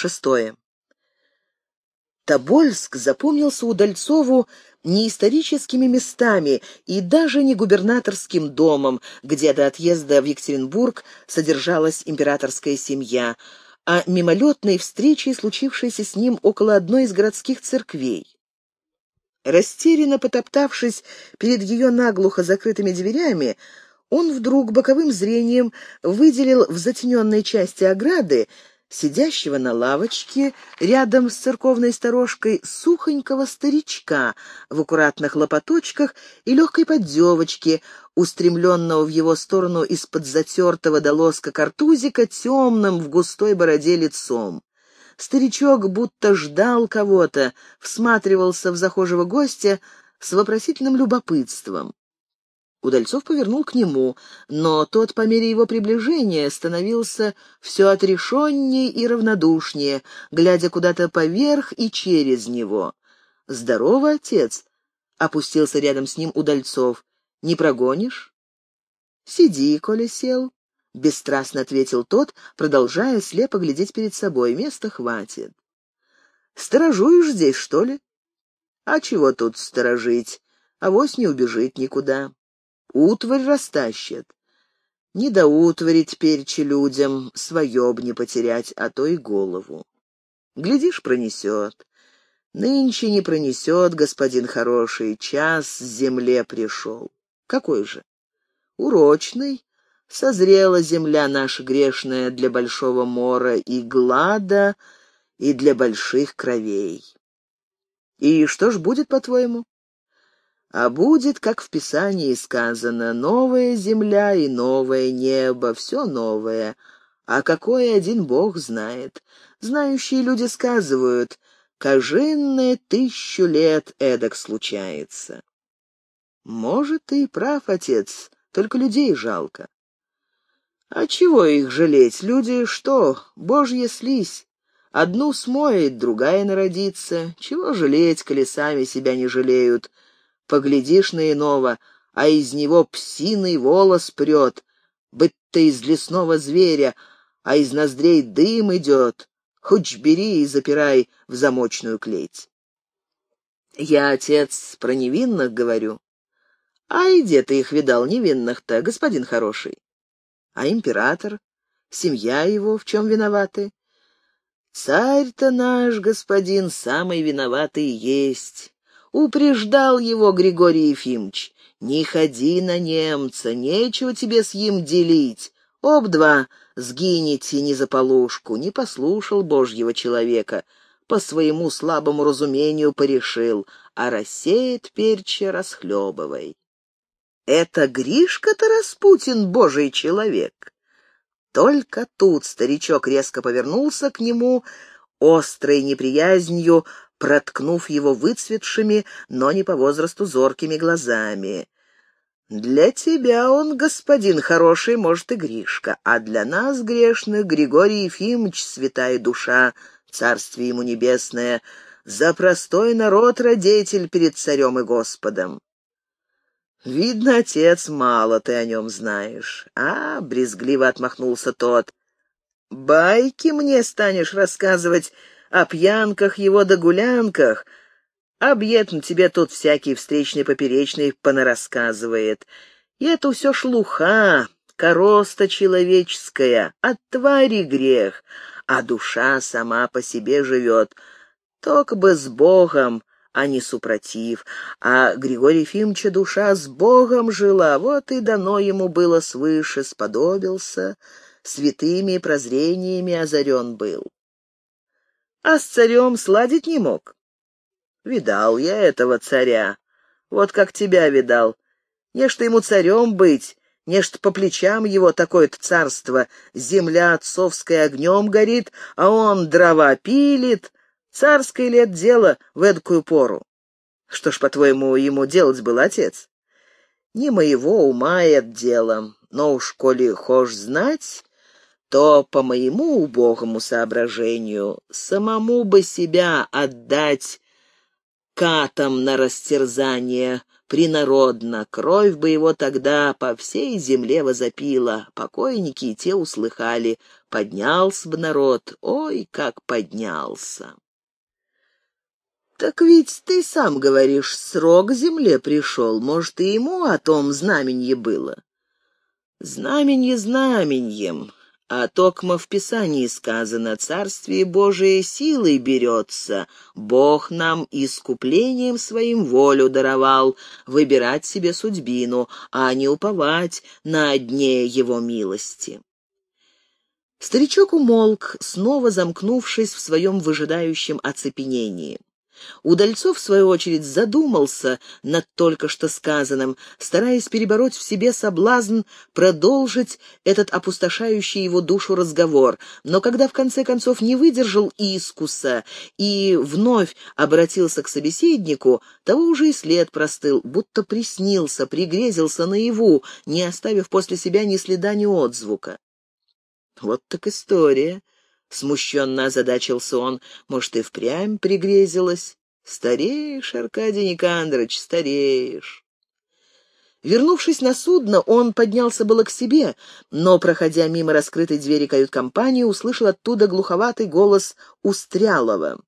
Шестое. Тобольск запомнился Удальцову не историческими местами и даже не губернаторским домом, где до отъезда в Екатеринбург содержалась императорская семья, а мимолетной встречей, случившейся с ним около одной из городских церквей. Растерянно потоптавшись перед ее наглухо закрытыми дверями, он вдруг боковым зрением выделил в затененной части ограды сидящего на лавочке рядом с церковной сторожкой сухонького старичка в аккуратных лопаточках и легкой поддевочке, устремленного в его сторону из-под затертого до лоска картузика темным в густой бороде лицом. Старичок будто ждал кого-то, всматривался в захожего гостя с вопросительным любопытством. Удальцов повернул к нему, но тот по мере его приближения становился все отрешеннее и равнодушнее, глядя куда-то поверх и через него. «Здорово, отец!» — опустился рядом с ним Удальцов. «Не прогонишь?» «Сиди, коли сел», — бесстрастно ответил тот, продолжая слепо глядеть перед собой. «Места хватит». «Сторожуешь здесь, что ли?» «А чего тут сторожить? Авось не убежит никуда» утварь растащит. Не до утвари теперь людям, свое б не потерять, а то и голову. Глядишь, пронесет. Нынче не пронесет, господин хороший, час земле пришел. Какой же? Урочный. Созрела земля наша грешная для большого мора и глада, и для больших кровей. И что ж будет, по-твоему? А будет, как в Писании сказано, новая земля и новое небо, все новое. А какой один Бог знает. Знающие люди сказывают, кожинное тысячу лет эдак случается. Может, ты и прав, отец, только людей жалко. А чего их жалеть? Люди что, божья слизь. Одну смоет, другая народится. Чего жалеть, колесами себя не жалеют — Поглядишь на иного, а из него псиный волос прет, быть-то из лесного зверя, а из ноздрей дым идет. Хоть бери и запирай в замочную клеть. Я, отец, про невинных говорю. А и где ты их видал, невинных-то, господин хороший? А император? Семья его в чем виноваты? Царь-то наш, господин, самый виноватый есть. Упреждал его Григорий Ефимович. «Не ходи на немца, нечего тебе с ним делить. Об-два сгинете не за полушку, не послушал божьего человека, по своему слабому разумению порешил, а рассеет перча расхлебывай». «Это Гришка-то Распутин, божий человек!» Только тут старичок резко повернулся к нему, острой неприязнью проткнув его выцветшими, но не по возрасту зоркими глазами. «Для тебя он, господин хороший, может, и Гришка, а для нас, грешных, Григорий Ефимович, святая душа, царствие ему небесное, за простой народ родитель перед царем и Господом». «Видно, отец, мало ты о нем знаешь». «А», — брезгливо отмахнулся тот, — «байки мне станешь рассказывать о пьянках его да гулянках. Объедно тебе тут всякий встречный поперечный понарассказывает. И это все шлуха, короста человеческая, от твари грех, а душа сама по себе живет. Только бы с Богом, а не супротив. А Григорий Ефимовича душа с Богом жила, вот и дано ему было свыше, сподобился, святыми прозрениями озарен был а с царем сладить не мог. Видал я этого царя, вот как тебя видал. Нечто ему царем быть, нечто по плечам его такое-то царство, земля отцовская огнем горит, а он дрова пилит. Царское лет дело в эдкую пору? Что ж, по-твоему, ему делать был отец? Не моего ума это дело, но уж коли хошь знать, то, по моему убогому соображению, самому бы себя отдать катам на растерзание, принародно, кровь бы его тогда по всей земле возопила, покойники и те услыхали, поднялся бы народ, ой, как поднялся. «Так ведь ты сам говоришь, срок земле пришел, может, и ему о том знаменье было?» «Знаменье знаменьем, а токмо в Писании сказано, Царствие Божие силой берется, Бог нам искуплением своим волю даровал, выбирать себе судьбину, а не уповать на дне его милости». Старичок умолк, снова замкнувшись в своем выжидающем оцепенении. Удальцов, в свою очередь, задумался над только что сказанным, стараясь перебороть в себе соблазн продолжить этот опустошающий его душу разговор, но когда в конце концов не выдержал искуса и вновь обратился к собеседнику, того уже и след простыл, будто приснился, пригрезился наяву, не оставив после себя ни следа, ни отзвука. Вот так история. Смущенно озадачился он. Может, и впрямь пригрезилось? Стареешь, Аркадий Никандрович, стареешь. Вернувшись на судно, он поднялся было к себе, но, проходя мимо раскрытой двери кают-компании, услышал оттуда глуховатый голос Устрялова.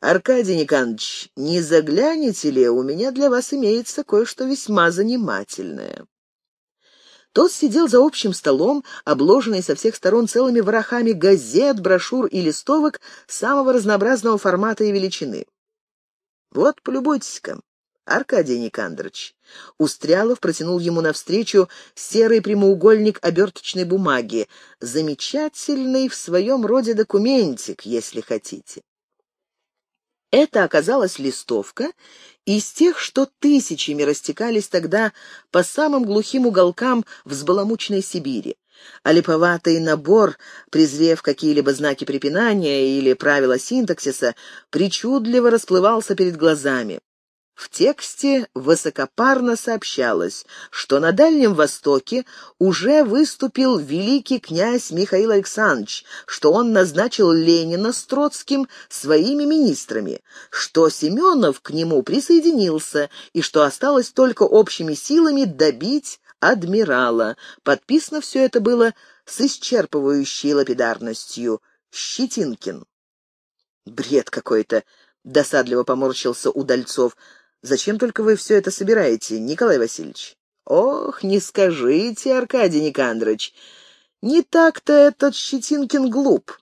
«Аркадий Никандрович, не заглянете ли? У меня для вас имеется кое-что весьма занимательное». Тот сидел за общим столом, обложенный со всех сторон целыми ворохами газет, брошюр и листовок самого разнообразного формата и величины. «Вот, полюбуйтесь-ка, Аркадий Никандрович». Устрялов протянул ему навстречу серый прямоугольник оберточной бумаги, замечательный в своем роде документик, если хотите. Это оказалась листовка из тех, что тысячами растекались тогда по самым глухим уголкам взбаламученной Сибири. А набор, презрев какие-либо знаки препинания или правила синтаксиса, причудливо расплывался перед глазами. В тексте высокопарно сообщалось, что на Дальнем Востоке уже выступил великий князь Михаил Александрович, что он назначил Ленина с Троцким своими министрами, что Семенов к нему присоединился и что осталось только общими силами добить адмирала. Подписано все это было с исчерпывающей лапидарностью. Щетинкин. «Бред какой-то!» — досадливо поморщился Удальцов — Зачем только вы все это собираете, Николай Васильевич? Ох, не скажите, Аркадий Никандрович. Не так-то этот Щетинкин глуп.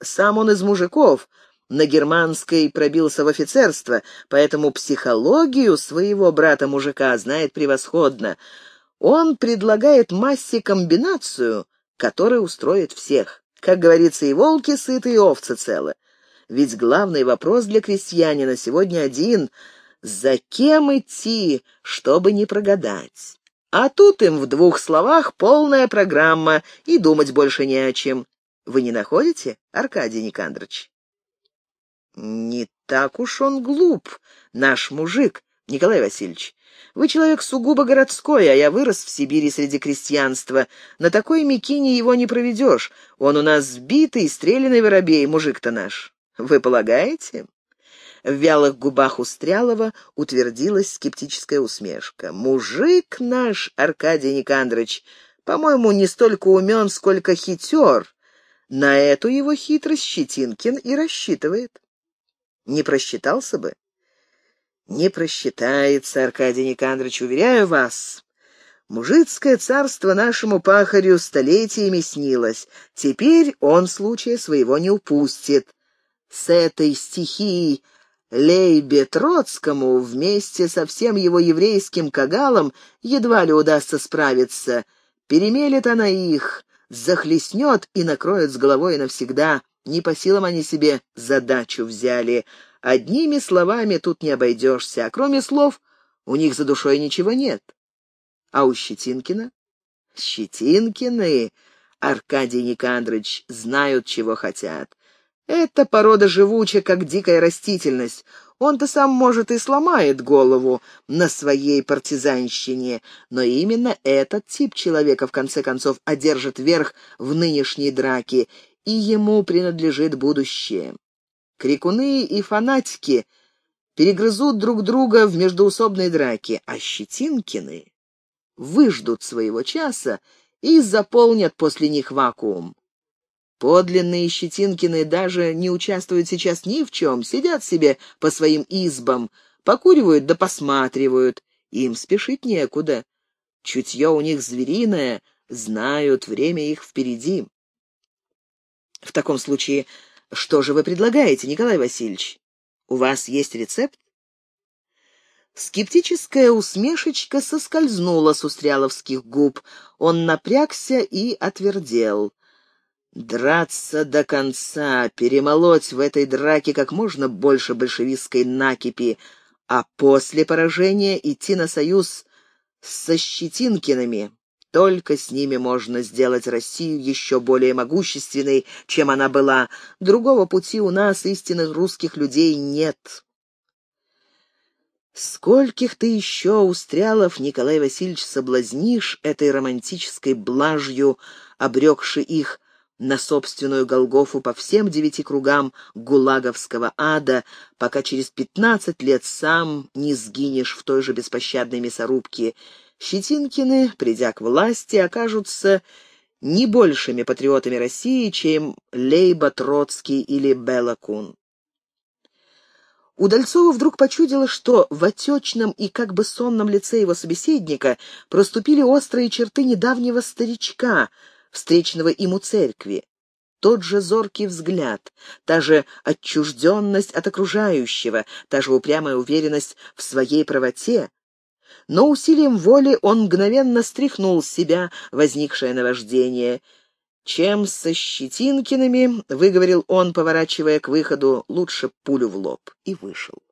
Сам он из мужиков, на германской пробился в офицерство, поэтому психологию своего брата-мужика знает превосходно. Он предлагает массе комбинацию, которая устроит всех. Как говорится, и волки сыты, и овцы целы. Ведь главный вопрос для крестьянина сегодня один — за кем идти, чтобы не прогадать. А тут им в двух словах полная программа, и думать больше не о чем. Вы не находите, Аркадий Никандрович? Не так уж он глуп, наш мужик, Николай Васильевич. Вы человек сугубо городской, а я вырос в Сибири среди крестьянства. На такой мякине его не проведешь. Он у нас сбитый, стрелянный воробей, мужик-то наш. Вы полагаете? В вялых губах Устрялова утвердилась скептическая усмешка. «Мужик наш, Аркадий Никандрович, по-моему, не столько умен, сколько хитер. На эту его хитрость Щетинкин и рассчитывает. Не просчитался бы?» «Не просчитается, Аркадий Никандрович, уверяю вас. Мужицкое царство нашему пахарю столетиями снилось. Теперь он случая своего не упустит. С этой стихией Лейбе Троцкому вместе со всем его еврейским кагалом едва ли удастся справиться. Перемелет она их, захлестнет и накроет с головой навсегда. Не по силам они себе задачу взяли. Одними словами тут не обойдешься, а кроме слов у них за душой ничего нет. А у Щетинкина? Щетинкины, Аркадий Никандрович, знают, чего хотят. Эта порода живуча, как дикая растительность. Он-то сам, может, и сломает голову на своей партизанщине, но именно этот тип человека, в конце концов, одержит верх в нынешней драке, и ему принадлежит будущее. Крикуны и фанатики перегрызут друг друга в междоусобной драке, а Щетинкины выждут своего часа и заполнят после них вакуум. Подлинные Щетинкины даже не участвуют сейчас ни в чем, сидят себе по своим избам, покуривают да посматривают, им спешить некуда. Чутье у них звериное, знают, время их впереди. В таком случае, что же вы предлагаете, Николай Васильевич? У вас есть рецепт? Скептическая усмешечка соскользнула с устряловских губ. Он напрягся и отвердел. Драться до конца, перемолоть в этой драке как можно больше большевистской накипи, а после поражения идти на союз со Щетинкиными. Только с ними можно сделать Россию еще более могущественной, чем она была. Другого пути у нас, истинных русских людей, нет. Скольких ты еще, Устрялов, Николай Васильевич, соблазнишь этой романтической блажью, обрекши их на собственную Голгофу по всем девяти кругам гулаговского ада, пока через пятнадцать лет сам не сгинешь в той же беспощадной мясорубке. Щетинкины, придя к власти, окажутся не большими патриотами России, чем Лейба Троцкий или Белла Кун. Удальцову вдруг почудило, что в отечном и как бы сонном лице его собеседника проступили острые черты недавнего старичка, встречного ему церкви. Тот же зоркий взгляд, та же отчужденность от окружающего, та же упрямая уверенность в своей правоте. Но усилием воли он мгновенно стряхнул с себя возникшее наваждение — чем со Щетинкиными, — выговорил он, поворачивая к выходу, — лучше пулю в лоб, и вышел.